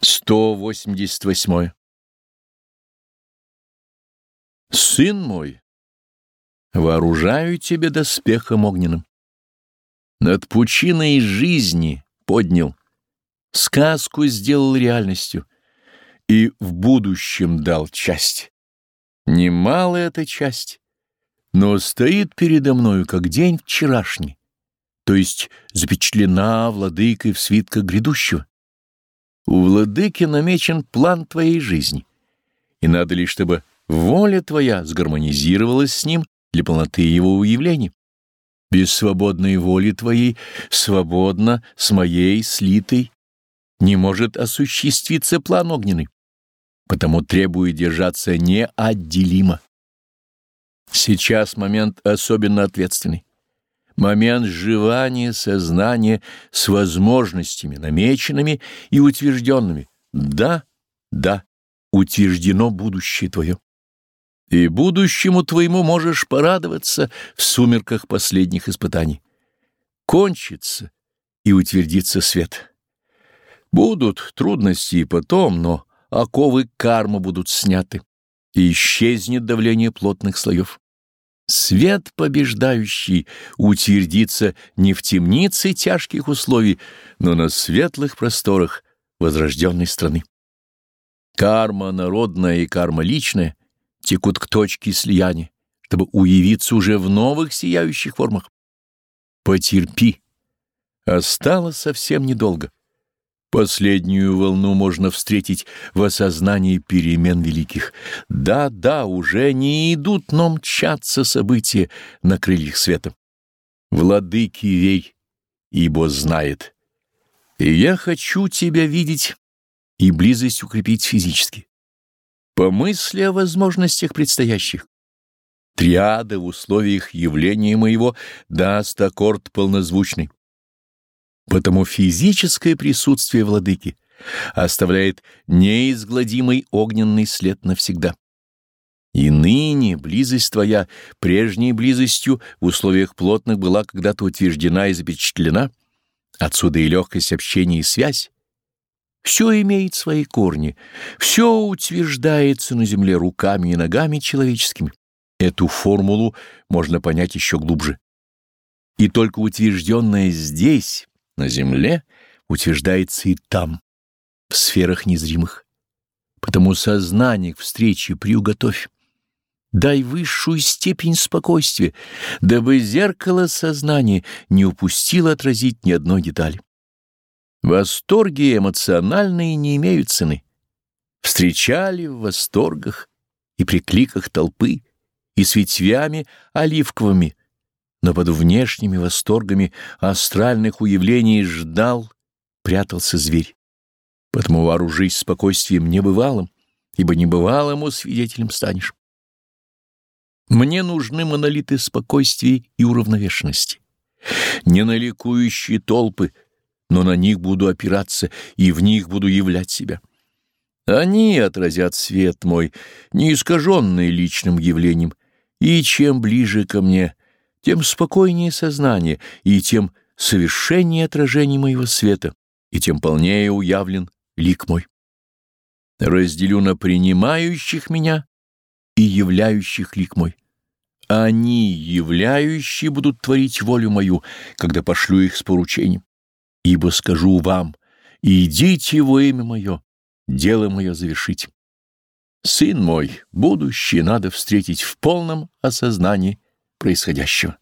188. Сын мой, вооружаю тебя доспехом огненным. Над пучиной жизни поднял, сказку сделал реальностью и в будущем дал часть. Немалая эта часть, но стоит передо мною, как день вчерашний, то есть запечатлена владыкой в свитках грядущего. У владыки намечен план твоей жизни, и надо лишь, чтобы воля твоя сгармонизировалась с ним для полноты его уявлений. Без свободной воли твоей, свободно с моей слитой, не может осуществиться план огненный, потому требует держаться неотделимо. Сейчас момент особенно ответственный момент сживания сознания с возможностями, намеченными и утвержденными. Да, да, утверждено будущее твое. И будущему твоему можешь порадоваться в сумерках последних испытаний. Кончится и утвердится свет. Будут трудности и потом, но оковы кармы будут сняты, и исчезнет давление плотных слоев. Свет побеждающий утвердится не в темнице тяжких условий, но на светлых просторах возрожденной страны. Карма народная и карма личная текут к точке слияния, чтобы уявиться уже в новых сияющих формах. Потерпи. Осталось совсем недолго. Последнюю волну можно встретить в осознании перемен великих. Да, да, уже не идут, но мчатся события на крыльях света. Владыки вей, ибо знает. И я хочу тебя видеть и близость укрепить физически. Помысли о возможностях предстоящих. Триада в условиях явления моего даст аккорд полнозвучный. Потому физическое присутствие владыки оставляет неизгладимый огненный след навсегда. И ныне близость твоя, прежней близостью, в условиях плотных была когда-то утверждена и запечатлена, отсюда и легкость общения и связь. Все имеет свои корни, все утверждается на земле руками и ногами человеческими. Эту формулу можно понять еще глубже. И только утвержденное здесь, на земле утверждается и там, в сферах незримых. Потому сознание к встрече приуготовь. Дай высшую степень спокойствия, дабы зеркало сознания не упустило отразить ни одной детали. Восторги эмоциональные не имеют цены. Встречали в восторгах и при кликах толпы, и с ветвями оливковыми, но под внешними восторгами астральных уявлений ждал, прятался зверь. Потому вооружись спокойствием небывалым, ибо небывалому свидетелем станешь. Мне нужны монолиты спокойствия и уравновешенности. Не на ликующие толпы, но на них буду опираться и в них буду являть себя. Они отразят свет мой, не искаженный личным явлением, и чем ближе ко мне — тем спокойнее сознание и тем совершеннее отражение моего света, и тем полнее уявлен лик мой. Разделю на принимающих меня и являющих лик мой. Они, являющие, будут творить волю мою, когда пошлю их с поручением. Ибо скажу вам, идите во имя мое, дело мое завершить. Сын мой, будущее надо встретить в полном осознании происходящего.